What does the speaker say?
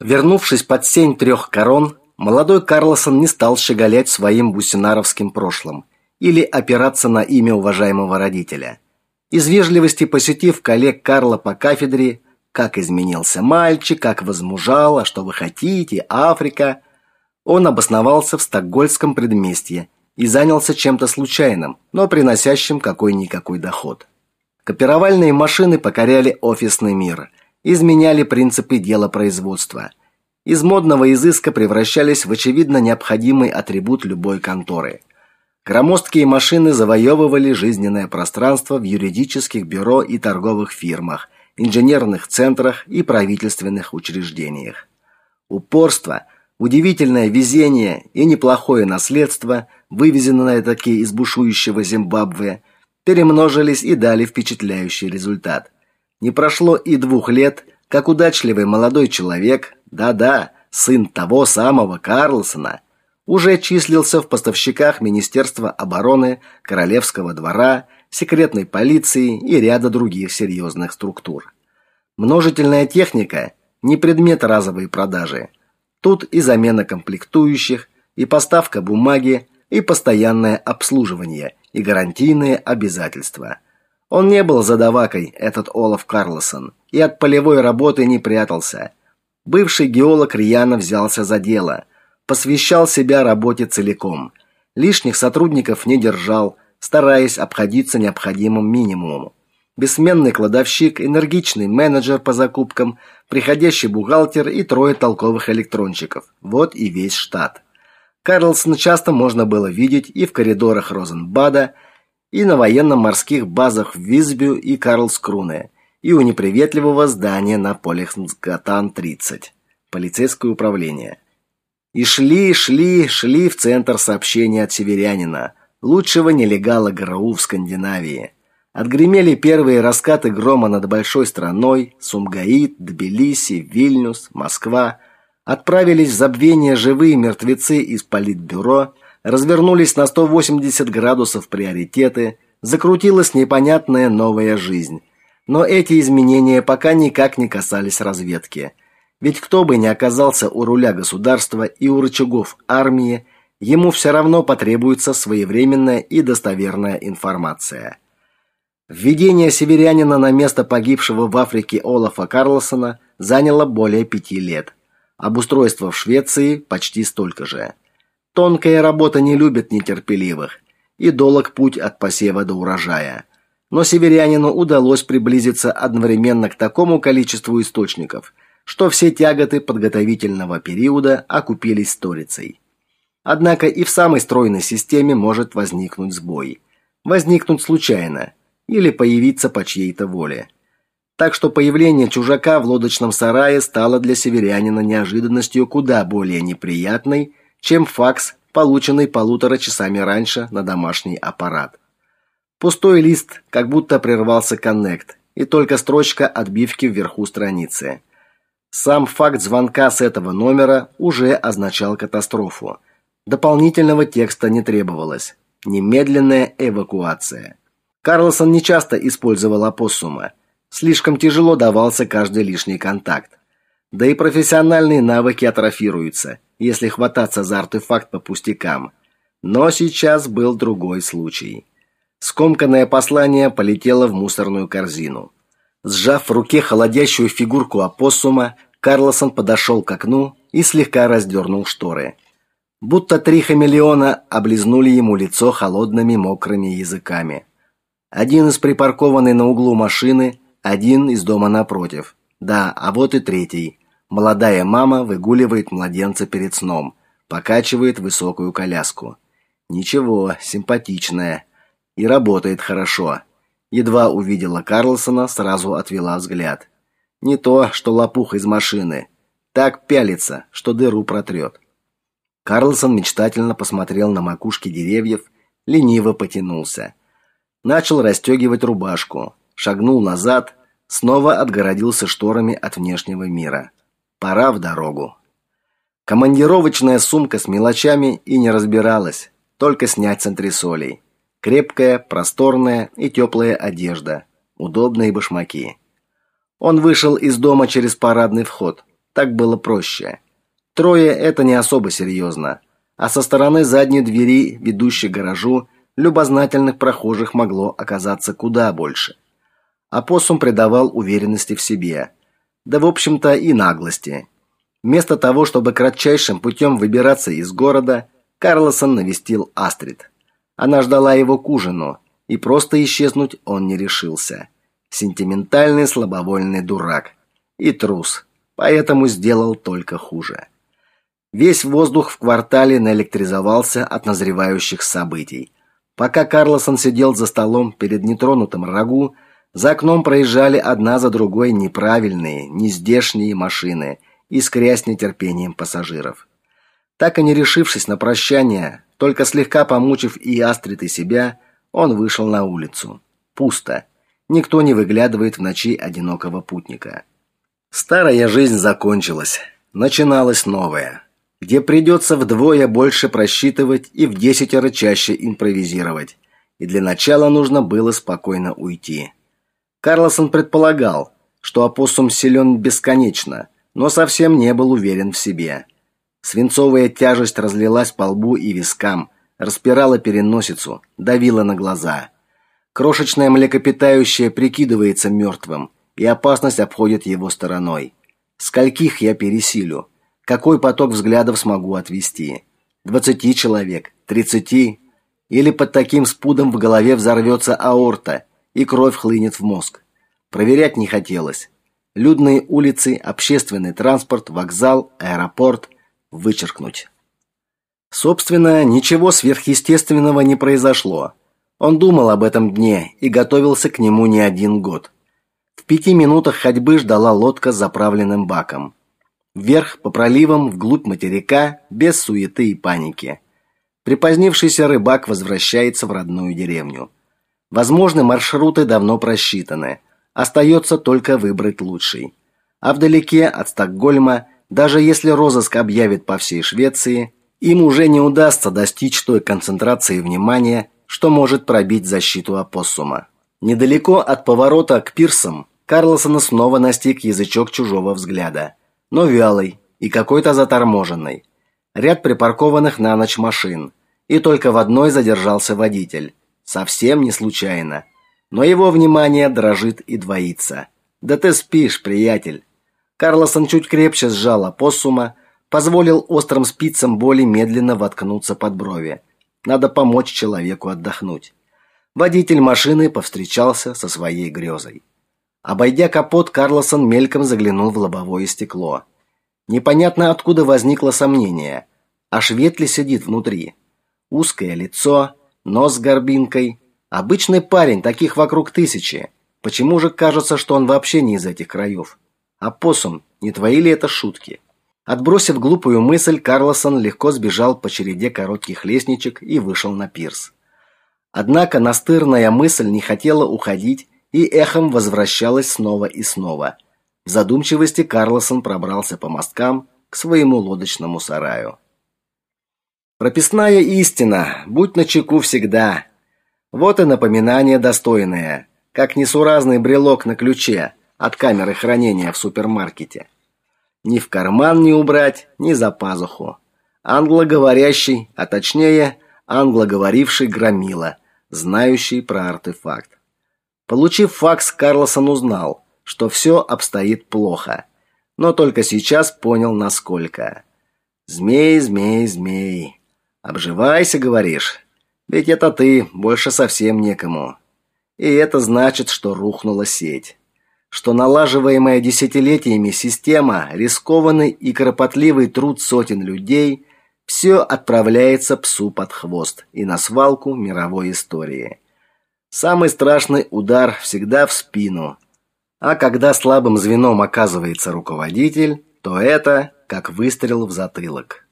Вернувшись под сень трех корон, молодой Карлосон не стал щеголять своим бусинаровским прошлым или опираться на имя уважаемого родителя. Из вежливости посетив коллег Карла по кафедре, как изменился мальчик, как возмужал, а что вы хотите, Африка, он обосновался в стокгольмском предместье и занялся чем-то случайным, но приносящим какой-никакой доход. Копировальные машины покоряли офисный мир, изменяли принципы делопроизводства. Из модного изыска превращались в очевидно необходимый атрибут любой конторы. Громоздкие машины завоевывали жизненное пространство в юридических бюро и торговых фирмах, инженерных центрах и правительственных учреждениях. Упорство, удивительное везение и неплохое наследство, вывезенное таки из бушующего Зимбабве, перемножились и дали впечатляющий результат. Не прошло и двух лет, как удачливый молодой человек, да-да, сын того самого Карлсона, уже числился в поставщиках Министерства обороны, Королевского двора, секретной полиции и ряда других серьезных структур. Множительная техника не предмет разовой продажи. Тут и замена комплектующих, и поставка бумаги, и постоянное обслуживание, и гарантийные обязательства. Он не был задавакой, этот Олаф Карлсон, и от полевой работы не прятался. Бывший геолог рьяно взялся за дело – посвящал себя работе целиком. Лишних сотрудников не держал, стараясь обходиться необходимым минимумом. Бессменный кладовщик, энергичный менеджер по закупкам, приходящий бухгалтер и трое толковых электронщиков. Вот и весь штат. Карлсон часто можно было видеть и в коридорах Розенбада, и на военно-морских базах в Визбю и Карлскруне, и у неприветливого здания на Полихсгатан-30, полицейское управление. И шли, шли, шли в центр сообщения от северянина, лучшего нелегала ГРУ в Скандинавии. Отгремели первые раскаты грома над большой страной: Сумгаит, Тбилиси, Вильнюс, Москва. Отправились в забвение живые мертвецы из политбюро, развернулись на 180 градусов приоритеты, закрутилась непонятная новая жизнь. Но эти изменения пока никак не касались разведки. Ведь кто бы ни оказался у руля государства и у рычагов армии, ему все равно потребуется своевременная и достоверная информация. Введение северянина на место погибшего в Африке Олафа Карлсона заняло более пяти лет. Обустройство в Швеции почти столько же. Тонкая работа не любит нетерпеливых, и долг путь от посева до урожая. Но северянину удалось приблизиться одновременно к такому количеству источников – что все тяготы подготовительного периода окупились сторицей. Однако и в самой стройной системе может возникнуть сбой. Возникнуть случайно или появиться по чьей-то воле. Так что появление чужака в лодочном сарае стало для северянина неожиданностью куда более неприятной, чем факс, полученный полутора часами раньше на домашний аппарат. Пустой лист, как будто прервался коннект, и только строчка отбивки вверху страницы. Сам факт звонка с этого номера уже означал катастрофу. Дополнительного текста не требовалось. Немедленная эвакуация. Карлсон не часто использовал опоссума. Слишком тяжело давался каждый лишний контакт. Да и профессиональные навыки атрофируются, если хвататься за артефакт по пустякам. Но сейчас был другой случай. Скомканное послание полетело в мусорную корзину. Сжав в руке холодящую фигурку опоссума, Карлосон подошел к окну и слегка раздернул шторы. Будто три хамелеона облизнули ему лицо холодными мокрыми языками. Один из припаркованной на углу машины, один из дома напротив. Да, а вот и третий. Молодая мама выгуливает младенца перед сном, покачивает высокую коляску. Ничего, симпатичная и работает хорошо. Едва увидела Карлсона, сразу отвела взгляд. Не то, что лопух из машины. Так пялится, что дыру протрет. Карлсон мечтательно посмотрел на макушки деревьев, лениво потянулся. Начал расстегивать рубашку, шагнул назад, снова отгородился шторами от внешнего мира. Пора в дорогу. Командировочная сумка с мелочами и не разбиралась, только снять с антресолей. Крепкая, просторная и теплая одежда, удобные башмаки. Он вышел из дома через парадный вход, Так было проще. Трое это не особо серьезно, а со стороны задней двери, ведущей к гаражу, любознательных прохожих могло оказаться куда больше. Апоссум придавал уверенности в себе, да в общем-то и наглости. Вместо того, чтобы кратчайшим путем выбираться из города, Карлосон навестил Астрид. Она ждала его к ужину, и просто исчезнуть он не решился. Сентиментальный, слабовольный дурак и трус, поэтому сделал только хуже. Весь воздух в квартале наэлектризовался от назревающих событий. Пока Карлосон сидел за столом перед нетронутым рагу, за окном проезжали одна за другой неправильные, нездешние машины, искрясь нетерпением пассажиров. Так и не решившись на прощание, только слегка помучив и Астрид, и себя, он вышел на улицу. Пусто. Никто не выглядывает в ночи одинокого путника. Старая жизнь закончилась. Начиналась новая, где придется вдвое больше просчитывать и в десятеро чаще импровизировать. И для начала нужно было спокойно уйти. Карлосон предполагал, что опоссум силен бесконечно, но совсем не был уверен в себе. Свинцовая тяжесть разлилась по лбу и вискам, распирала переносицу, давила на глаза. Крошечное млекопитающее прикидывается мертвым, и опасность обходит его стороной. Скольких я пересилю? Какой поток взглядов смогу отвести? Двадцати человек? Тридцати? Или под таким спудом в голове взорвется аорта, и кровь хлынет в мозг? Проверять не хотелось. Людные улицы, общественный транспорт, вокзал, аэропорт вычеркнуть. Собственно, ничего сверхъестественного не произошло. Он думал об этом дне и готовился к нему не один год. В пяти минутах ходьбы ждала лодка с заправленным баком. Вверх по проливам вглубь материка, без суеты и паники. Припозднившийся рыбак возвращается в родную деревню. Возможно, маршруты давно просчитаны. Остается только выбрать лучший. А вдалеке от Стокгольма, даже если розыск объявит по всей Швеции, им уже не удастся достичь той концентрации внимания, что может пробить защиту опоссума. Недалеко от поворота к пирсам Карлосона снова настиг язычок чужого взгляда, но вялый и какой-то заторможенный. Ряд припаркованных на ночь машин, и только в одной задержался водитель, совсем не случайно. Но его внимание дрожит и двоится. Да ты спишь, приятель. Карлосон чуть крепче сжал опоссума, позволил острым спицам боли медленно воткнуться под брови. Надо помочь человеку отдохнуть. Водитель машины повстречался со своей грезой. Обойдя капот, Карлосон мельком заглянул в лобовое стекло. Непонятно откуда возникло сомнение. А швед сидит внутри? Узкое лицо, нос с горбинкой. Обычный парень, таких вокруг тысячи. Почему же кажется, что он вообще не из этих краев? А посум, не твои ли это шутки? Отбросив глупую мысль, Карлосон легко сбежал по череде коротких лестничек и вышел на пирс. Однако настырная мысль не хотела уходить и эхом возвращалась снова и снова. В задумчивости Карлосон пробрался по мосткам к своему лодочному сараю. Прописная истина, будь начеку всегда. Вот и напоминание достойное, как несуразный брелок на ключе от камеры хранения в супермаркете. Ни в карман не убрать, ни за пазуху. Англоговорящий, а точнее, англоговоривший громила, знающий про артефакт. Получив факс, Карлосон узнал, что все обстоит плохо, но только сейчас понял, насколько. Змей, змей, змей. Обживайся, говоришь? Ведь это ты, больше совсем некому. И это значит, что рухнула сеть что налаживаемая десятилетиями система, рискованный и кропотливый труд сотен людей все отправляется псу под хвост и на свалку мировой истории. Самый страшный удар всегда в спину. А когда слабым звеном оказывается руководитель, то это как выстрел в затылок.